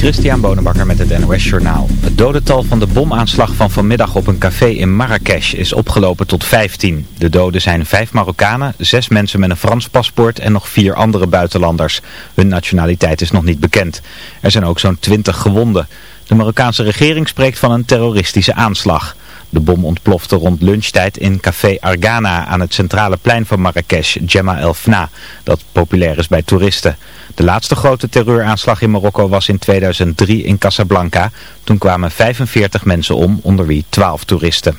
Christian Bonenbakker met het NOS Journaal. Het dodental van de bomaanslag van vanmiddag op een café in Marrakesh is opgelopen tot 15. De doden zijn vijf Marokkanen, zes mensen met een Frans paspoort en nog vier andere buitenlanders. Hun nationaliteit is nog niet bekend. Er zijn ook zo'n 20 gewonden. De Marokkaanse regering spreekt van een terroristische aanslag. De bom ontplofte rond lunchtijd in café Argana aan het centrale plein van Marrakesh, Gemma El Fna, dat populair is bij toeristen. De laatste grote terreuraanslag in Marokko was in 2003 in Casablanca. Toen kwamen 45 mensen om, onder wie 12 toeristen.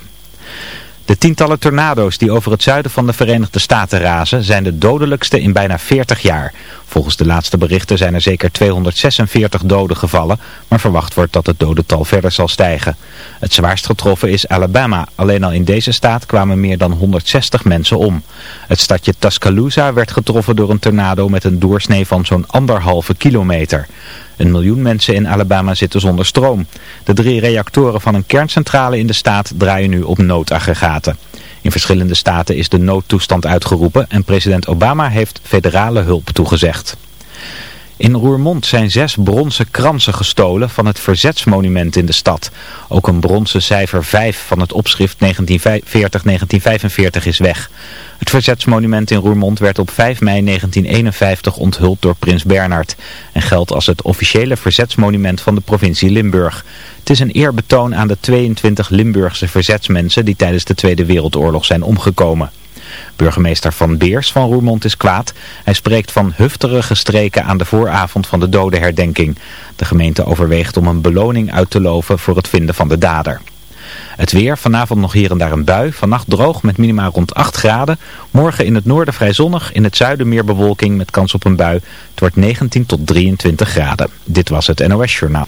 De tientallen tornado's die over het zuiden van de Verenigde Staten razen zijn de dodelijkste in bijna 40 jaar. Volgens de laatste berichten zijn er zeker 246 doden gevallen, maar verwacht wordt dat het dodental verder zal stijgen. Het zwaarst getroffen is Alabama. Alleen al in deze staat kwamen meer dan 160 mensen om. Het stadje Tuscaloosa werd getroffen door een tornado met een doorsnee van zo'n anderhalve kilometer. Een miljoen mensen in Alabama zitten zonder stroom. De drie reactoren van een kerncentrale in de staat draaien nu op noodaggregaten. In verschillende staten is de noodtoestand uitgeroepen en president Obama heeft federale hulp toegezegd. In Roermond zijn zes bronzen kransen gestolen van het verzetsmonument in de stad. Ook een bronzen cijfer 5 van het opschrift 1940-1945 is weg. Het verzetsmonument in Roermond werd op 5 mei 1951 onthuld door prins Bernhard. En geldt als het officiële verzetsmonument van de provincie Limburg. Het is een eerbetoon aan de 22 Limburgse verzetsmensen die tijdens de Tweede Wereldoorlog zijn omgekomen. Burgemeester Van Beers van Roermond is kwaad. Hij spreekt van hufterige streken aan de vooravond van de dodenherdenking. De gemeente overweegt om een beloning uit te loven voor het vinden van de dader. Het weer, vanavond nog hier en daar een bui, vannacht droog met minima rond 8 graden. Morgen in het noorden vrij zonnig, in het zuiden meer bewolking met kans op een bui. Het wordt 19 tot 23 graden. Dit was het NOS Journaal.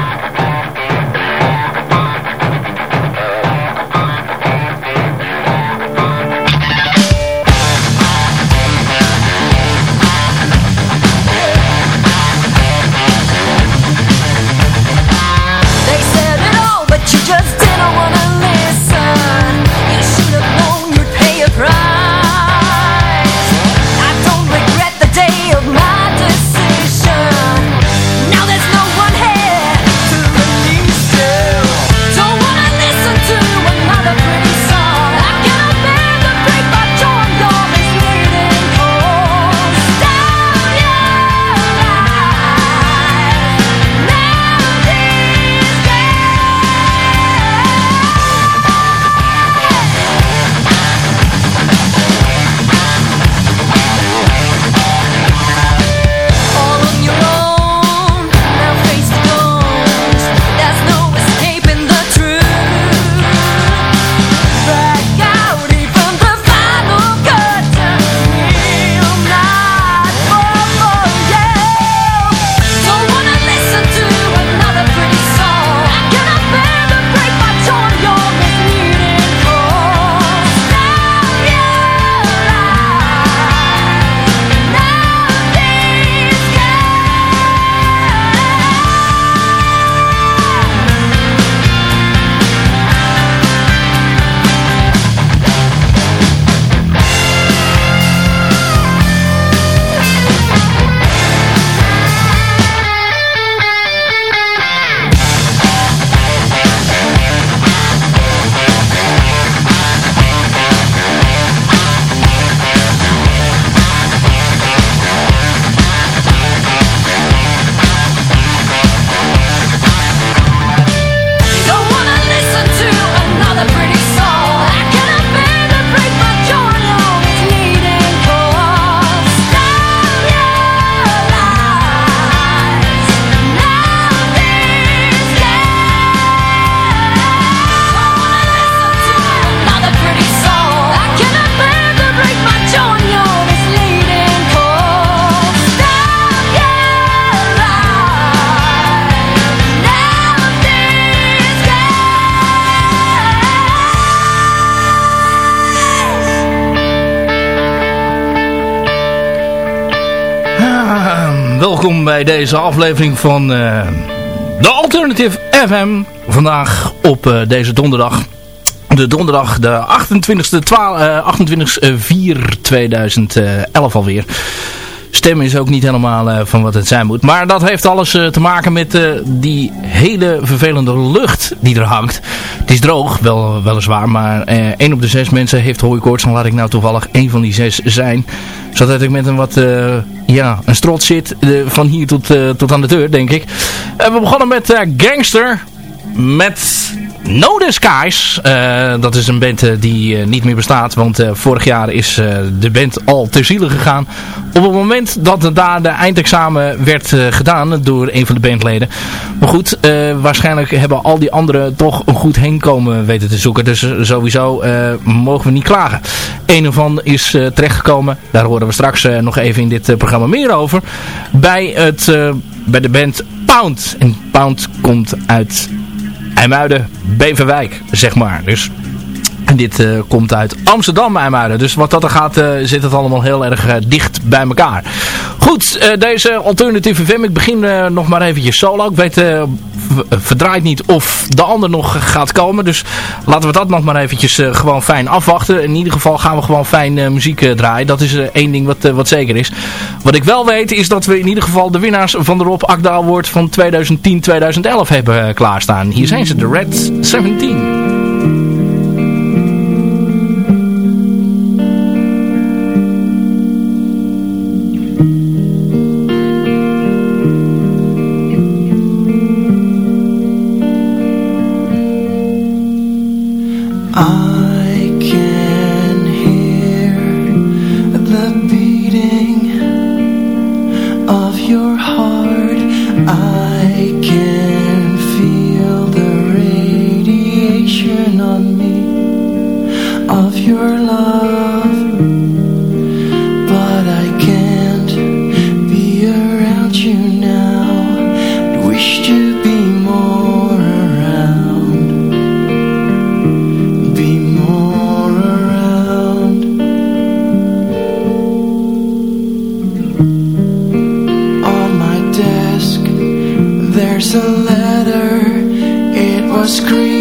Bij deze aflevering van uh, de Alternative FM. Vandaag op uh, deze donderdag. De donderdag de 28e 12, uh, 28 4 2011 alweer stem is ook niet helemaal uh, van wat het zijn moet. Maar dat heeft alles te maken met die hele vervelende lucht die er hangt. Het is droog, wel, weliswaar, maar één op de zes mensen heeft hooikoorts. Dan laat ik nou toevallig één van die zes zijn. Zodat ik met een wat, ja, een strot zit van hier tot, tot aan de deur, denk ik. we begonnen met Gangster. Met No Skies. Uh, dat is een band uh, die uh, niet meer bestaat. Want vorig jaar is de band al ter ziele gegaan. Op het moment dat daar de eindexamen werd gedaan door een van de bandleden. Maar goed, waarschijnlijk hebben al die anderen toch een goed heenkomen weten te zoeken. Dus sowieso mogen we niet klagen. Een ervan is terechtgekomen. Daar horen we straks nog even in dit programma meer over. Bij, het, bij de band Pound. En Pound komt uit IJmuiden, Beverwijk, zeg maar. Dus en dit uh, komt uit Amsterdam, IJmuiden. Dus wat dat er gaat, uh, zit het allemaal heel erg uh, dicht bij elkaar. Goed, deze alternatieve FM. Ik begin nog maar eventjes solo. Ik weet verdraait niet of de ander nog gaat komen. Dus laten we dat nog maar eventjes gewoon fijn afwachten. In ieder geval gaan we gewoon fijn muziek draaien. Dat is één ding wat, wat zeker is. Wat ik wel weet is dat we in ieder geval de winnaars van de Rob Akda Award van 2010-2011 hebben klaarstaan. Hier zijn ze, de Red 17. Ah. There's a letter, it was green.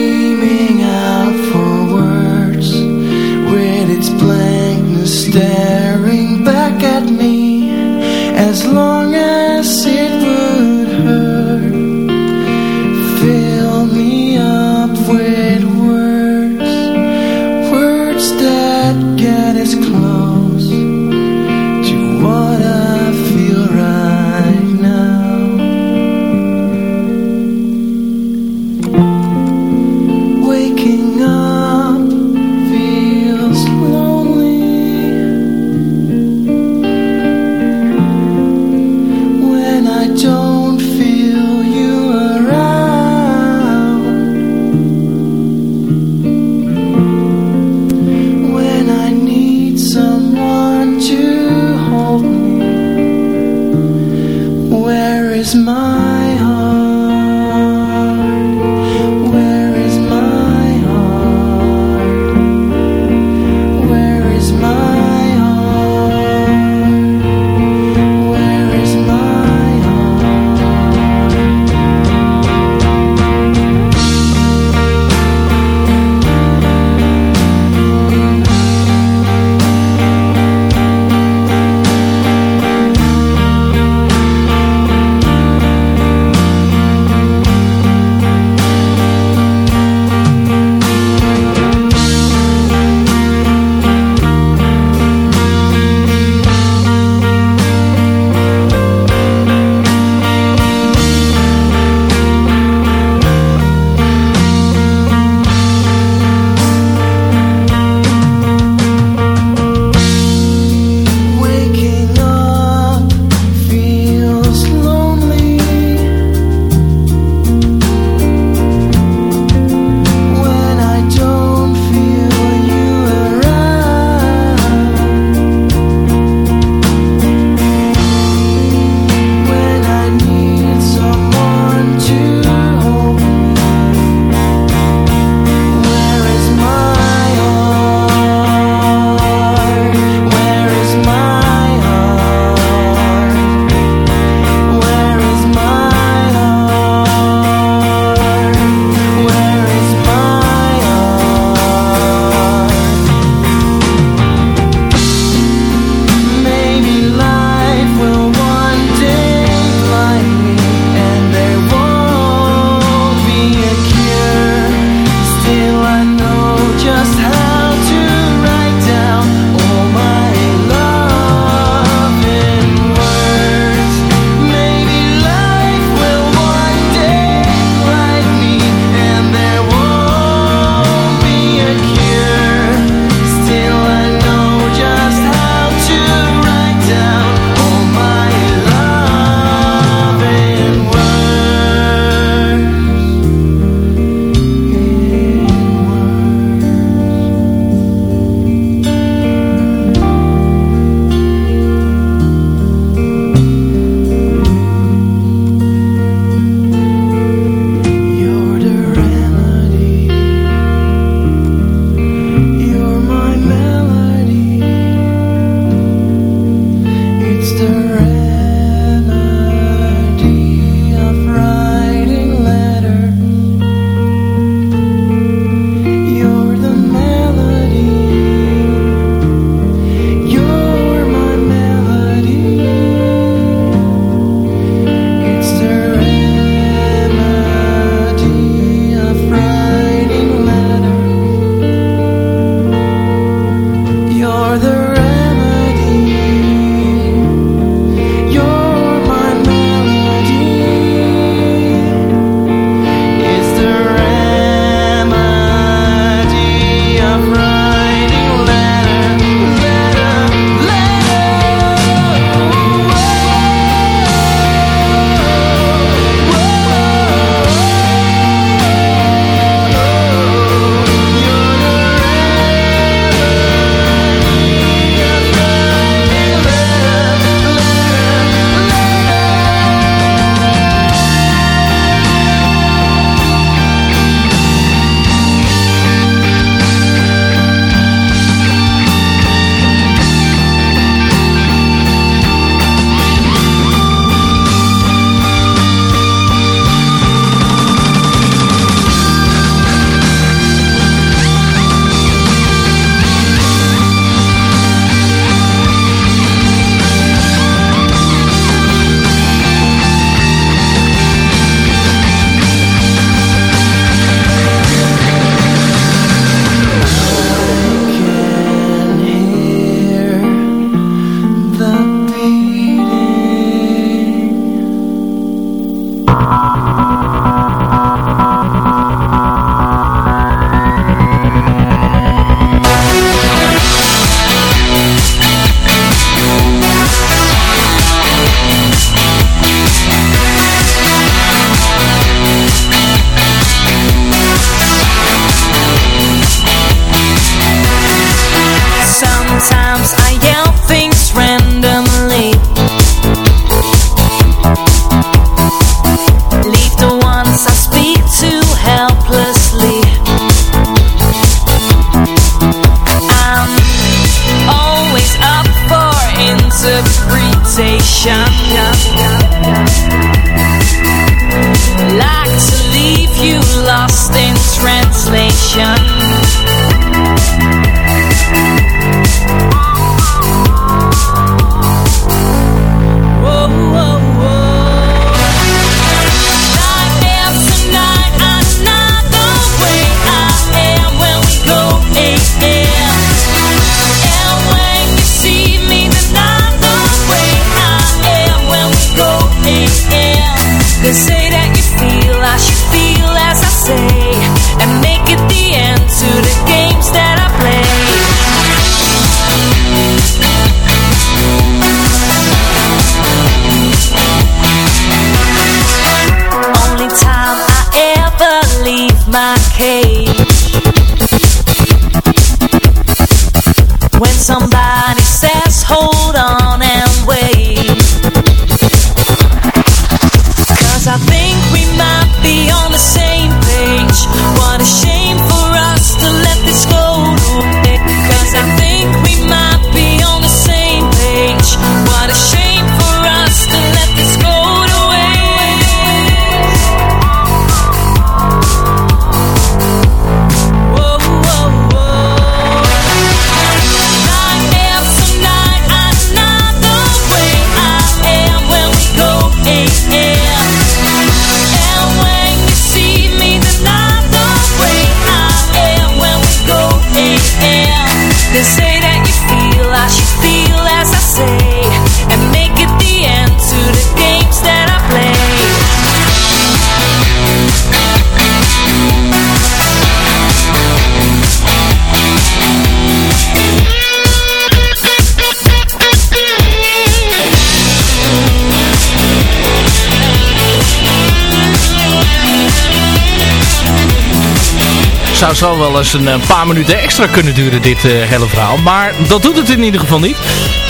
Zou zo wel eens een, eh, paar minuten extra kunnen duren, dit eh, hele verhaal. Maar dat doet het in ieder geval niet.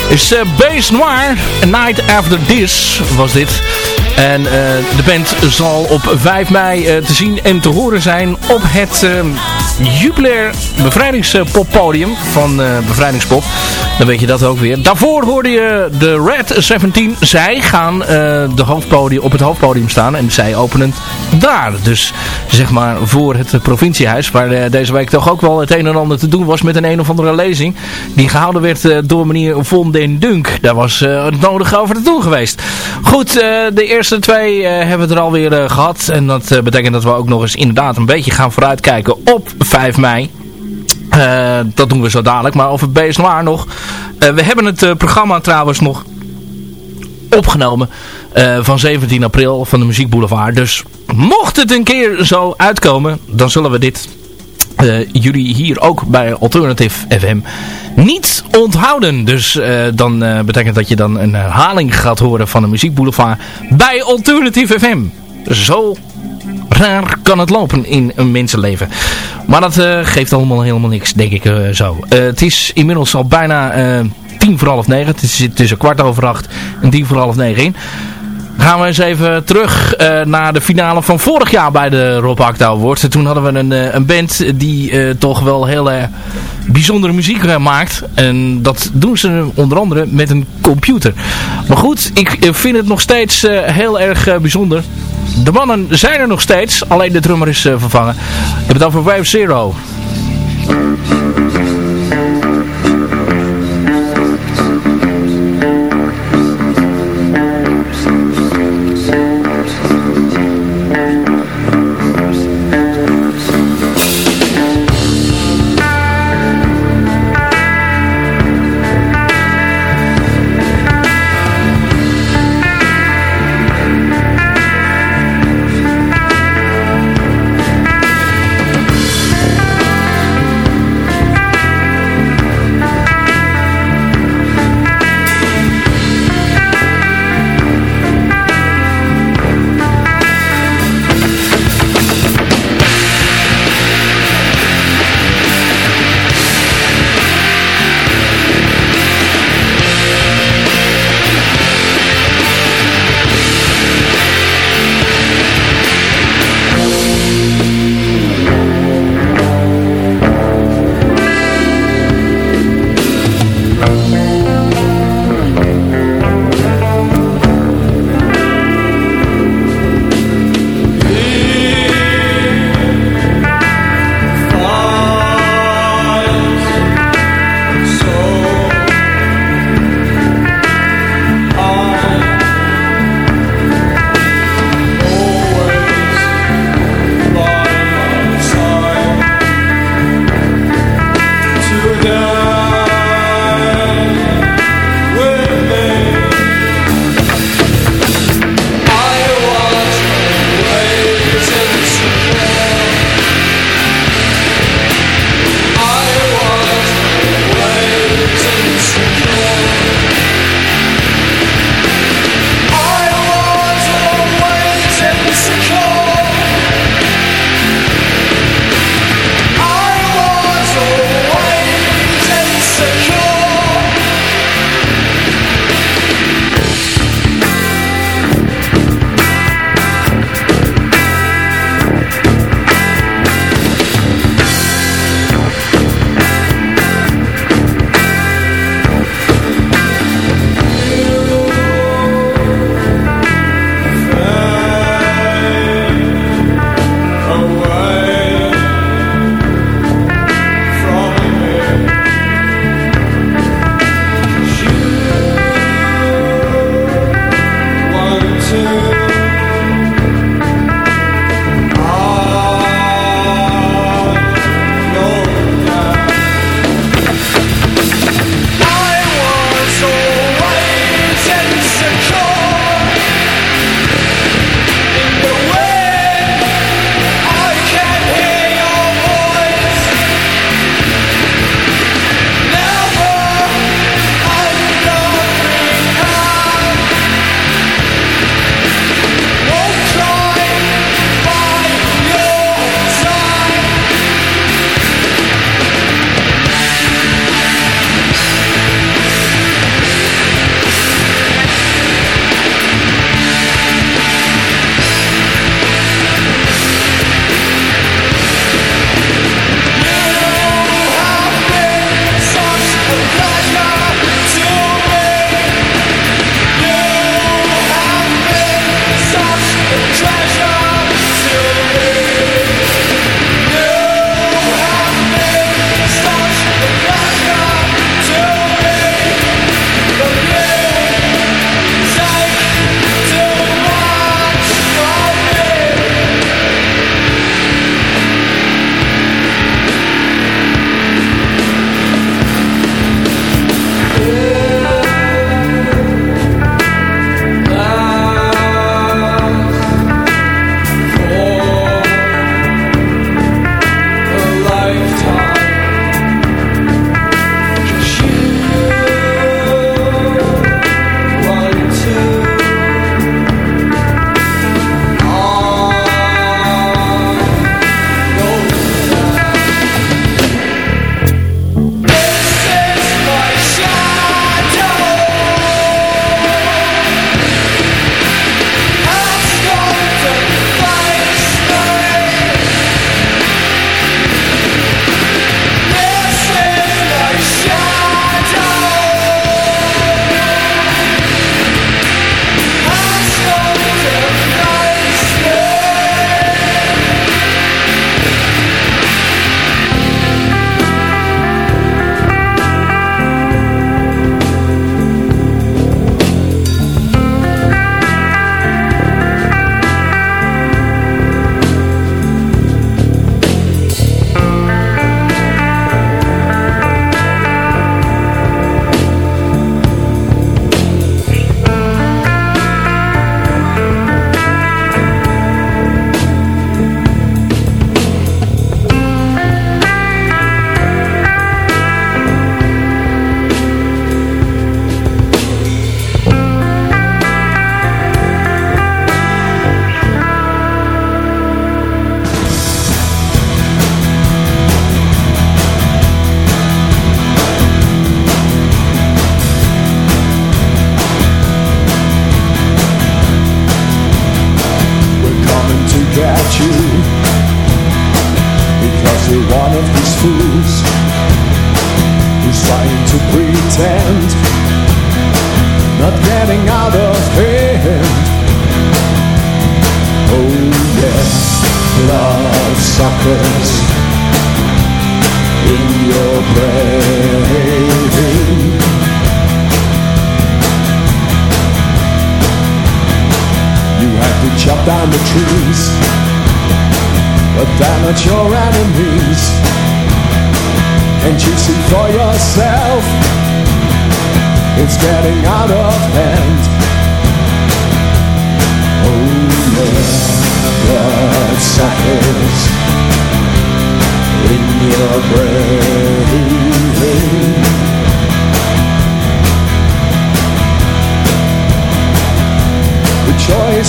Is uh, Base Noir, A Night After This was dit. En eh, de band zal op 5 mei eh, te zien en te horen zijn op het uh, Jubilair bevrijdingspop-podium van eh, Bevrijdingspop. Dan weet je dat ook weer. Daarvoor hoorde je de Red 17. Zij gaan eh, de hoofdpodium, op het hoofdpodium staan en zij openen daar. Dus zeg maar voor het provinciehuis. Waar eh, deze week toch ook wel het een en ander te doen was met een een of andere lezing. Die gehouden werd eh, door meneer Von den Dunk. Daar was eh, het nodig over te doen geweest. Goed, eh, de eerste twee eh, hebben we er alweer eh, gehad. En dat eh, betekent dat we ook nog eens inderdaad een beetje gaan vooruitkijken op 5 mei. Eh, dat doen we zo dadelijk. Maar over BSNR nog. Eh, we hebben het eh, programma trouwens nog opgenomen eh, van 17 april van de Muziek Boulevard. Dus mocht het een keer zo uitkomen, dan zullen we dit eh, jullie hier ook bij Alternative FM niet onthouden. Dus eh, dan betekent dat je dan een herhaling gaat horen van de Muziek Boulevard bij Alternative FM. Zo raar kan het lopen in een mensenleven. Maar dat geeft allemaal helemaal niks, denk ik zo. Het is inmiddels al bijna tien voor half negen. Het is tussen kwart over acht en tien voor half negen in. Gaan we eens even terug eh, naar de finale van vorig jaar bij de Rob Awards. En Toen hadden we een, eh, een band die eh, toch wel heel eh, bijzondere muziek maakt. En dat doen ze onder andere met een computer. Maar goed, ik vind het nog steeds heel erg bijzonder. De mannen zijn er nog steeds, alleen de drummer is vervangen. Ik heb het over Wave Zero.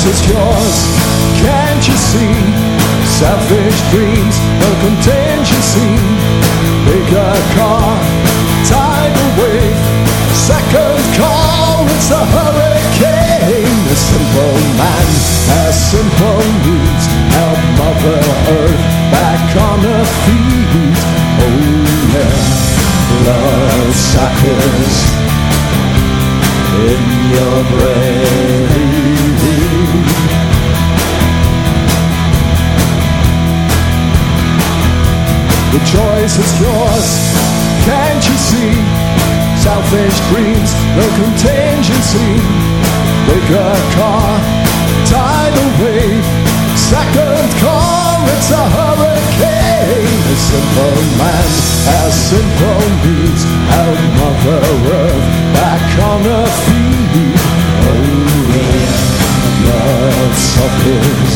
Is yours, can't you see? Selfish dreams, no contingency. Bigger car, tidal wave. Second call, it's a hurricane. A simple man has simple needs. Help Mother Earth back on her feet. Oh yeah, blood suckers in your brain. The choice is yours, can't you see? Selfish dreams, no contingency. Bigger car, tidal wave. Second call, it's a hurricane. A simple man has simple needs. Help Mother Earth back on her feet. Oh love suckers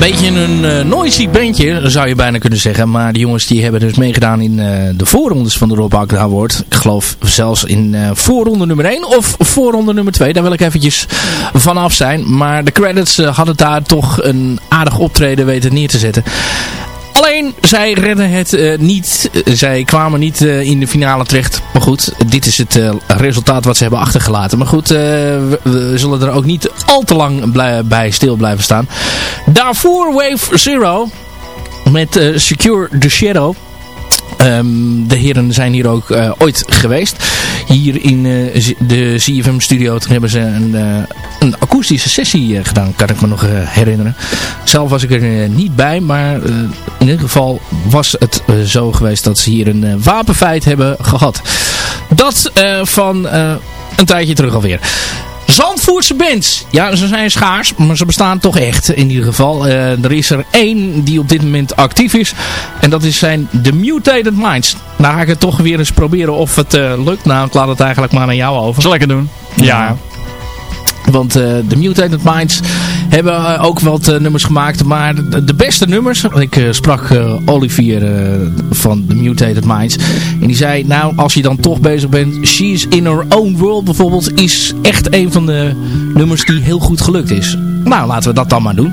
Beetje een eh, noisy bandje, zou je bijna kunnen zeggen. Maar die jongens die hebben dus meegedaan in eh, de voorrondes van de Rob Akda Award. Ik geloof zelfs in eh, voorronde nummer 1 of voorronde nummer 2. Daar wil ik eventjes vanaf zijn. Maar de credits hadden daar toch een aardig optreden weten neer te zetten. Alleen, zij redden het eh, niet. Eh, zij kwamen niet eh, in de finale terecht. Maar goed, dit is het resultaat wat ze hebben achtergelaten. Maar goed, we, we zullen er ook niet al te lang bij stil blijven staan. Daarvoor Wave Zero. Met Secure the Shadow. Ehm, de heren zijn hier ook eh, ooit geweest. Hier in eh, de CFM studio hebben ze een, eh, een akoestische sessie gedaan, kan ik me nog herinneren. Zelf was ik er niet bij, maar in ieder geval was het zo geweest dat ze hier een wapenfeit hebben gehad. Dat van een tijdje terug alweer. Zandvoortse bands. Ja, ze zijn schaars, maar ze bestaan toch echt in ieder geval. Eh, er is er één die op dit moment actief is. En dat is zijn The Mutated Minds. Nou ga ik het toch weer eens proberen of het eh, lukt. Nou, ik laat het eigenlijk maar aan jou over. Zal ik het doen? Ja. Want eh de Mutated Minds hebben eh, ook wat eh, nummers gemaakt. Maar de, de beste nummers... Ik sprak Olivier van de Mutated Minds. En die zei... Nou, als je dan toch bezig bent... She's in her own world bijvoorbeeld... Is echt een van de nummers die heel goed gelukt is. Nou, laten we dat dan maar doen.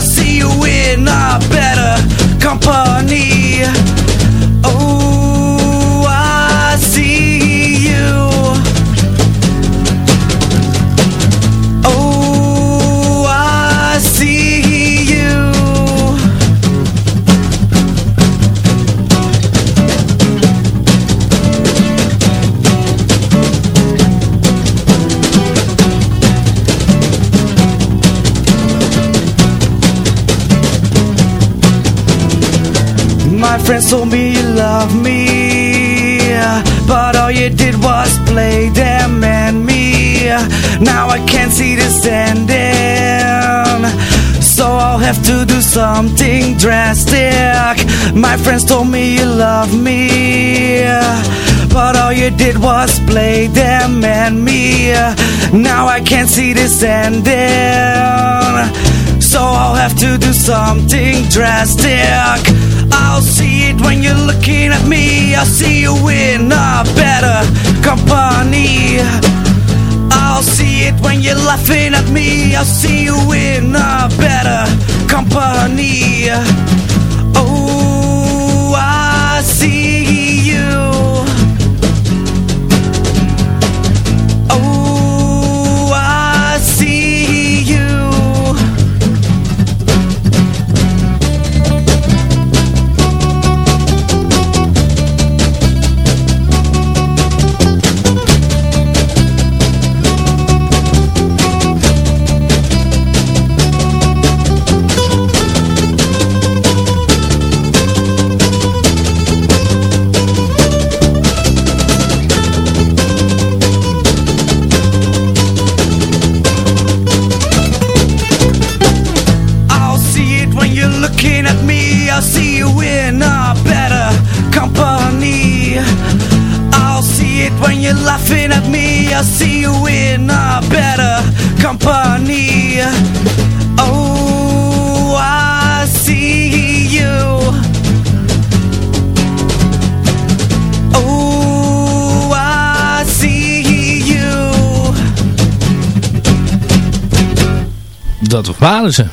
I see you told me you love me But all you did was play them and me. Now I can't see this ending. So I'll have to do something drastic. My friends told me you love me But all you did was play them and me. Now I can't see this ending. So I'll have to do something drastic. I'll when you're looking at me I'll see you in a better company. I'll see it when you're laughing at me. I'll see you in a better company. Oh, waren ze.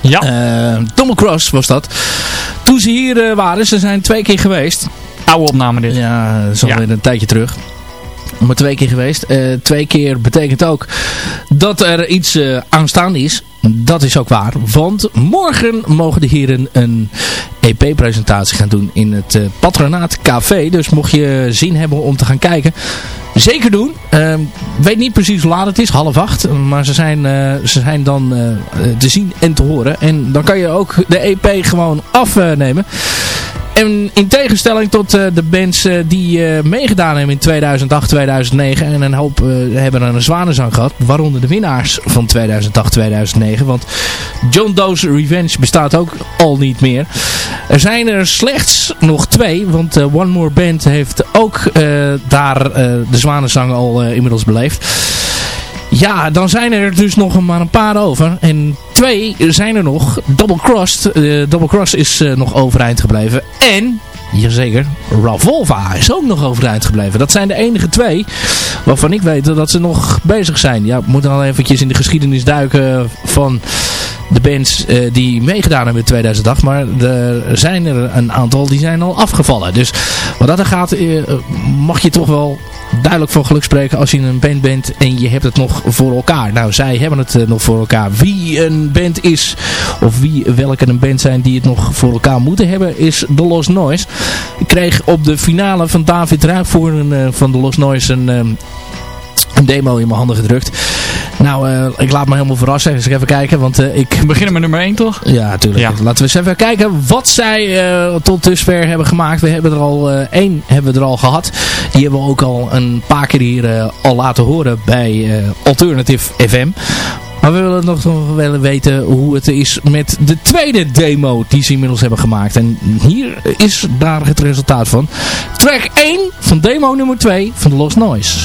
Ja. Tom Cross was dat. Toen ze hier eh, waren, ze zijn twee keer geweest. Oude opname dit. Ja, dat is alweer Ja. een tijdje terug. Maar twee keer geweest. Eh, twee keer betekent ook dat er iets eh, aanstaan is. Dat is ook waar. Want morgen mogen de heren een EP-presentatie gaan doen in het Patronaat Café. Dus mocht je zin hebben om te gaan kijken, zeker doen. Eh, weet niet precies hoe laat het is, half acht. Maar ze zijn, eh, ze zijn dan eh, eh, te zien en te horen. En dan kan je ook de EP gewoon afnemen. En in tegenstelling tot eh, de bands eh, die eh, meegedaan hebben in 2008, 2009 en een hoop hebben een zwanenzang gehad, waaronder de winnaars van 2008, 2009. Want John Doe's Revenge bestaat ook al niet meer. Er zijn er slechts nog twee, want One More Band heeft ook daar de zwanenzang al inmiddels beleefd. Ja, dan zijn er dus nog maar een paar over. En twee zijn er nog. Double Crossed. eh, Double Cross is eh, nog overeind gebleven. En, jazeker, Ravolva is ook nog overeind gebleven. Dat zijn de enige twee waarvan ik weet dat ze nog bezig zijn. Ja, we moeten al eventjes in de geschiedenis duiken van de bands eh, die meegedaan hebben in 2008. Maar er zijn er een aantal die zijn al afgevallen. Dus wat dat er gaat, mag je toch wel duidelijk van geluk spreken als je een band bent en je hebt het nog voor elkaar. Nou, zij hebben het eh, nog voor elkaar. Wie een band is, of wie welke een band zijn die het nog voor elkaar moeten hebben, is The Lost Noise. Ik kreeg op de finale van David Ruijvoorn uh, van The Lost Noise een, um, een demo in mijn handen gedrukt. Nou, uh, ik laat me helemaal verrassen. Eens even kijken, want uh, ik... We beginnen met nummer 1, toch? Ja, natuurlijk. Ja. Laten we eens even kijken wat zij uh, tot dusver hebben gemaakt. We hebben er al één hebben we er al gehad. Die hebben we ook al een paar keer hier al laten horen bij Alternative FM. Maar we willen nog wel weten hoe het is met de tweede demo die ze inmiddels hebben gemaakt. En hier is daar het resultaat van. Track 1 van demo nummer 2 van The Lost Noise.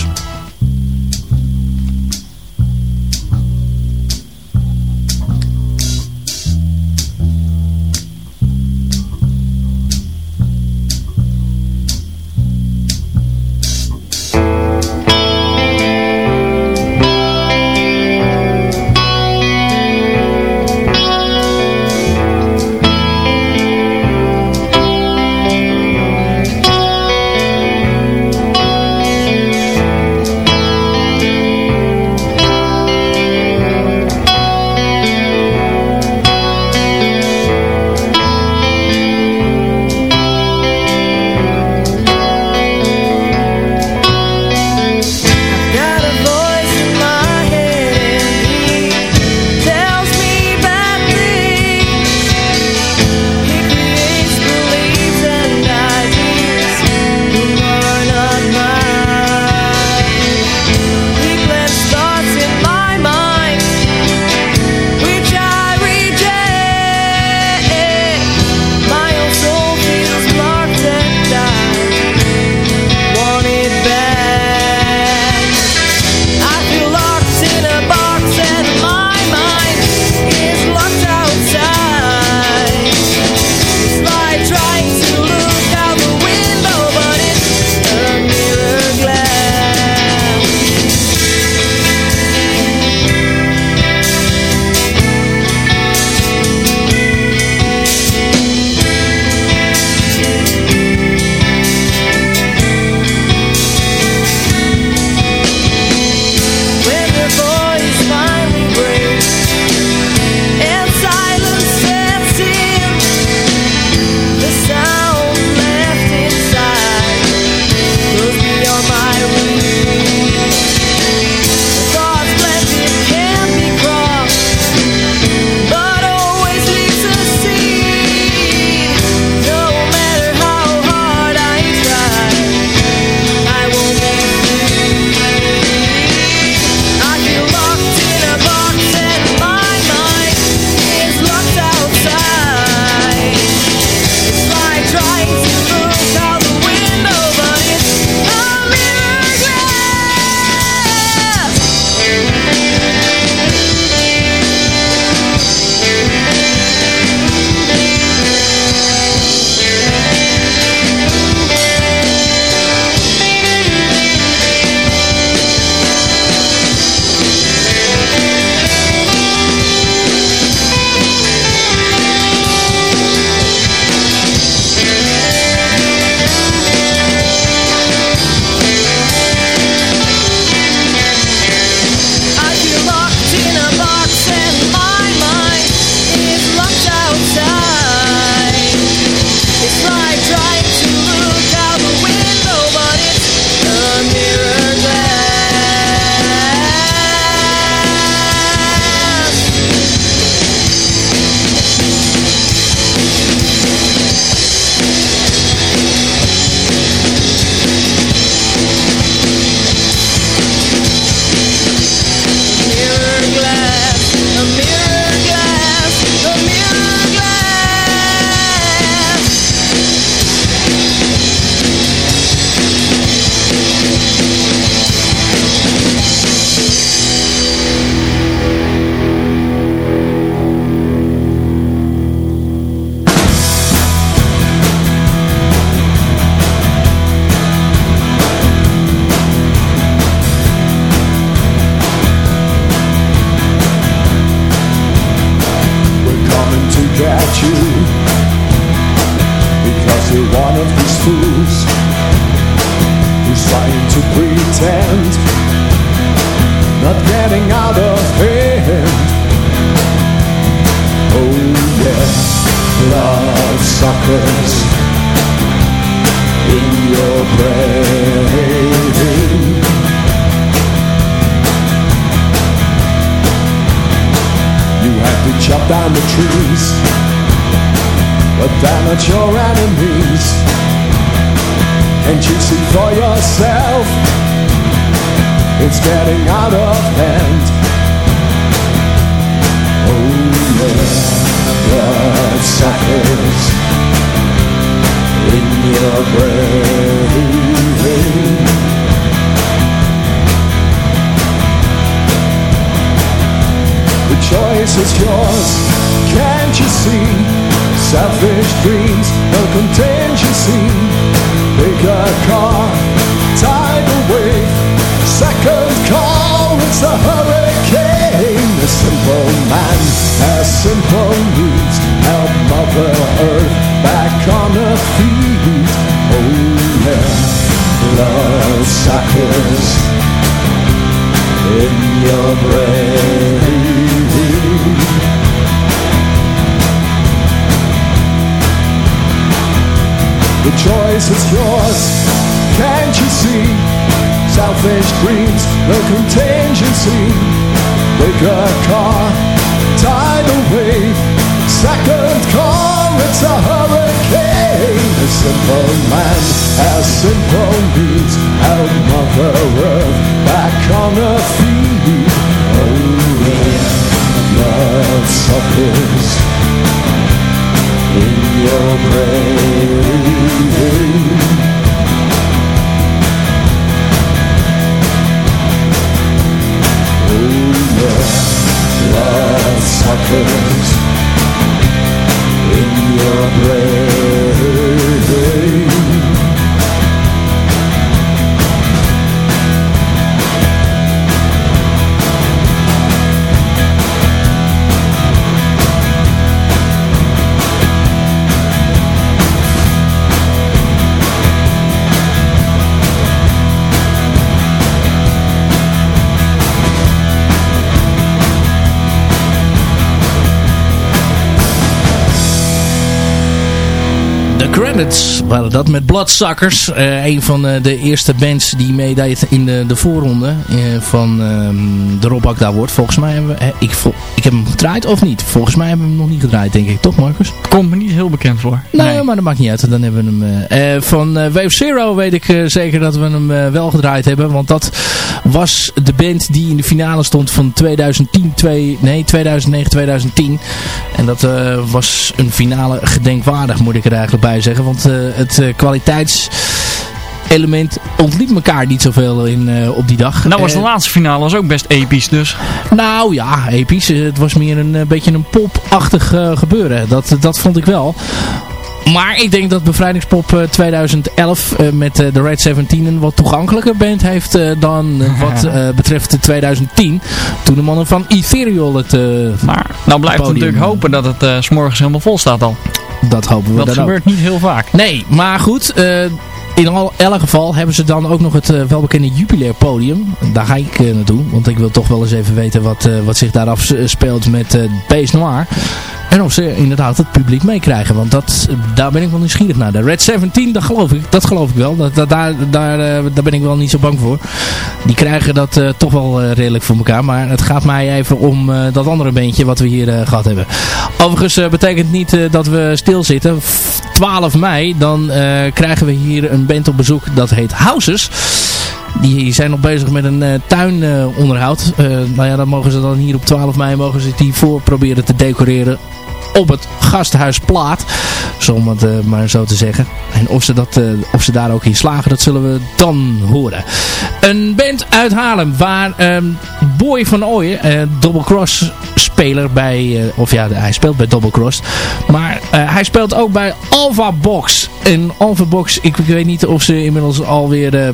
Down the trees. But they're not your enemies. Can't you see for yourself? It's getting out of hand. Oh yeah Bloodsuckers In your brain choice is yours, can't you see? Selfish dreams, no contingency. Bigger car, tidal wave. Second call, it's a hurricane. A simple man has simple needs. Help Mother Earth back on her feet. Oh yeah, blood suckers in your brain. The choice is yours, can't you see? Selfish dreams, no contingency. Bigger car, tidal wave. Second car, it's a hurricane. A simple man has simple needs. Help Mother Earth back on her feet. Oh yeah, blood suckers in your brain. Oh yeah, in waren dat met Bloodsuckers. Eh een van eh, de eerste bands die meedeed in de, de voorronde eh, van ehm, de Rob Akda wordt. Volgens mij hebben we... ik, ik heb hem gedraaid of niet? Volgens mij hebben we hem nog niet gedraaid, denk ik. Toch, Marcus? Komt me niet heel bekend voor. Nee, maar dat maakt niet uit. Dan hebben we hem... van Wave Zero weet ik zeker dat we hem wel gedraaid hebben. Want dat was de band die in de finale stond van 2010, twee, nee 2009, 2010. En dat was een finale gedenkwaardig, moet ik er eigenlijk bij zeggen. Want eh, het eh, kwaliteitselement ontliep elkaar niet zoveel in, eh, op die dag. Nou was de Eh, laatste finale was ook best episch dus. nou ja, episch. Het was meer een eh, beetje een popachtig gebeuren. Dat, dat vond ik wel. Maar ik denk dat Bevrijdingspop eh, 2011 eh, met eh, de Red 17 een wat toegankelijker band heeft eh, dan eh, wat eh, betreft de 2010. Toen de mannen van Ethereal het... eh, Maar nou blijft het natuurlijk hopen dat het eh, s s'morgens helemaal vol staat al. dat hopen we Dat dan ook. gebeurt niet heel vaak. Nee, maar goed. eh, in al, elk geval hebben ze dan ook nog het eh, welbekende Jubilair podium. Daar ga ik eh, naartoe. Want ik wil toch wel eens even weten wat, eh, wat zich daar afspeelt met eh Base Noir. En of ze inderdaad het publiek meekrijgen. Want dat, daar ben ik wel nieuwsgierig naar. De Red 17, dat geloof ik, dat geloof ik wel. Dat, daar, daar, eh, daar ben ik wel niet zo bang voor. Die krijgen dat eh, toch wel eh, redelijk voor elkaar. Maar het gaat mij even om dat andere beentje wat we hier eh, gehad hebben. Overigens betekent niet dat we stilzitten. F- 12 mei, dan krijgen we hier een band op bezoek. Dat heet Houses. Die zijn nog bezig met een eh, tuinonderhoud. Eh nou ja, dan mogen ze dan hier op 12 mei mogen ze die voor proberen te decoreren op het gasthuis Plaat. Om het eh, maar zo te zeggen. En of ze, dat, eh, of ze daar ook in slagen, dat zullen we dan horen. Een band uit Haarlem waar ehm, Boy van Ooyen, eh Double Cross speler bij, of ja, hij speelt bij Double Cross. Maar hij speelt ook bij Alpha Box. En Alpha Box, ik, ik weet niet of ze inmiddels alweer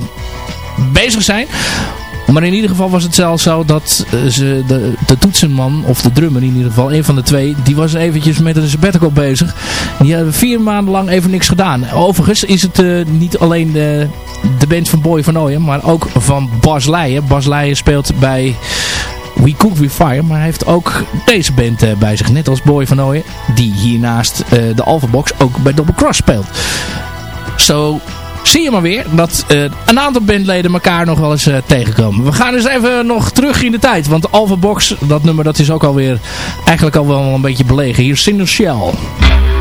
bezig zijn. Maar in ieder geval was het zelfs zo dat eh, ze de, de toetsenman, of de drummer in ieder geval, een van de twee, die was eventjes met een sabbatical bezig. Die hebben vier maanden lang even niks gedaan. Overigens is het eh, niet alleen de, de band van Boy van Ooyen, maar ook van Bas Leijen. Bas Leijen speelt bij We Cook We Fire, maar hij heeft ook deze band eh, bij zich, net als Boy van Ooyen, die hiernaast eh, de Alpha Box ook bij Double Cross speelt. Zo zie je maar weer dat eh, een aantal bandleden elkaar nog wel eens eh, tegenkomen. We gaan eens even nog terug in de tijd. Want Alpha Box, dat nummer, dat is ook alweer eigenlijk al wel een beetje belegen. Hier is.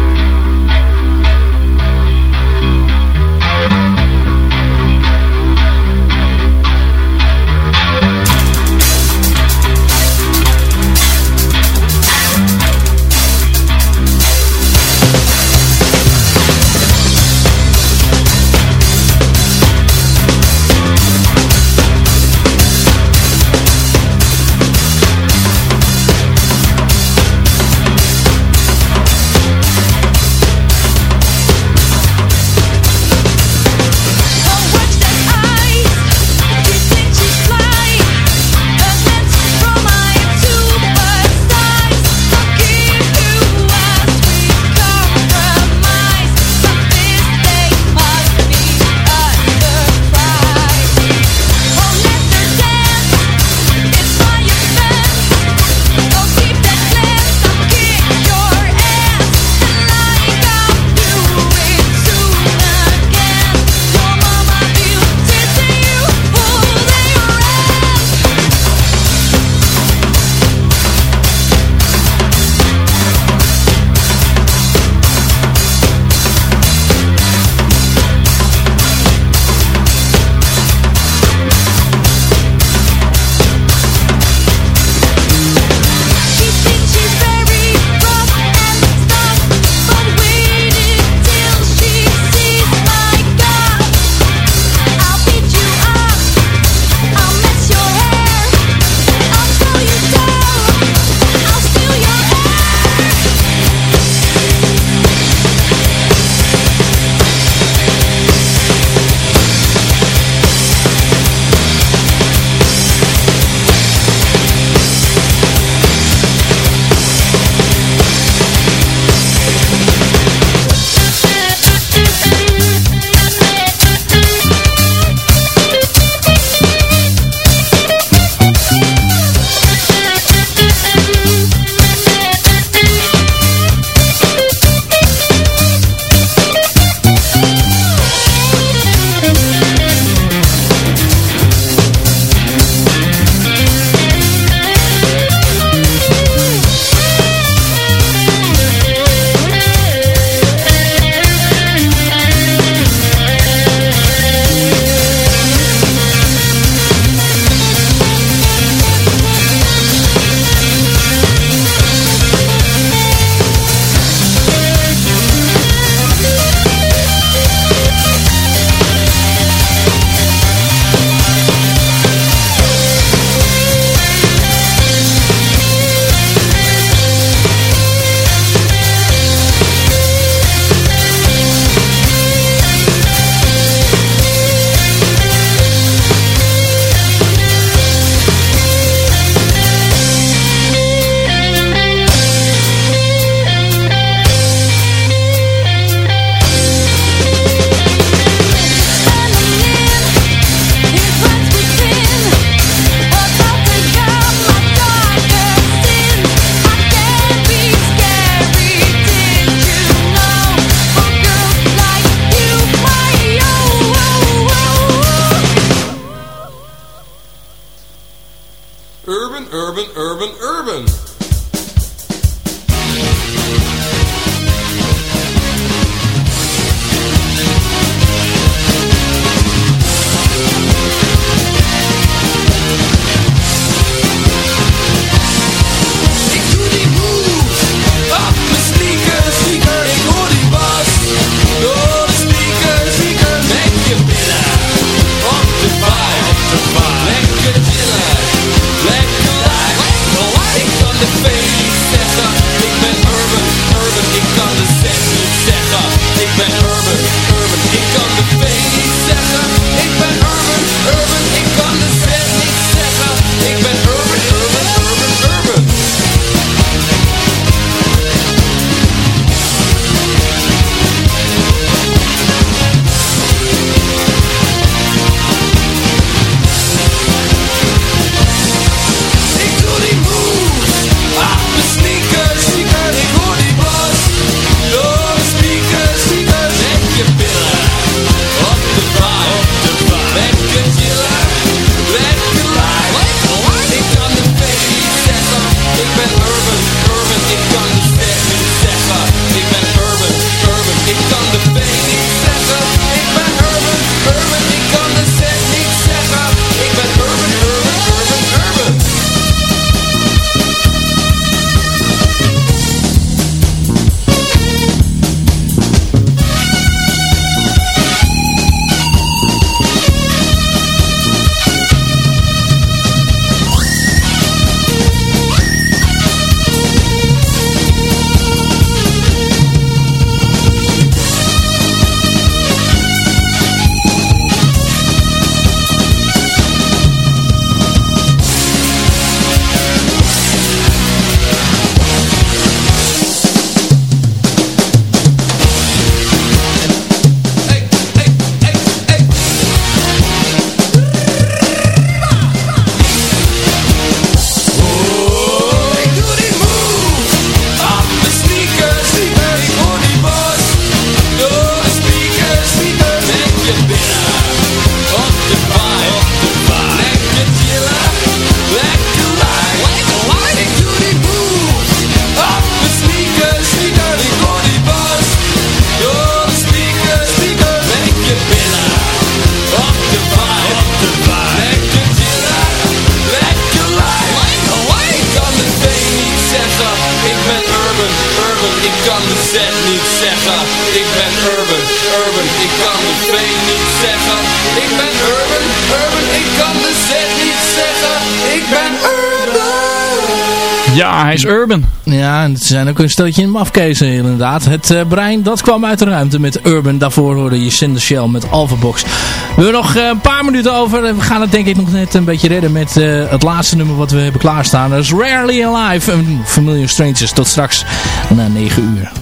Ja, hij is urban. Ja, en het zijn ook een steltje mafkezen inderdaad. Het eh, brein, dat kwam uit de ruimte met Urban. Daarvoor hoorde je Cinder Shell met Alphabox. We hebben nog eh, een paar minuten over. We gaan het denk ik nog net een beetje redden met eh, het laatste nummer wat we hebben klaarstaan. Dat is Rarely Alive, een Familiar Strangers. Tot straks na 9 uur.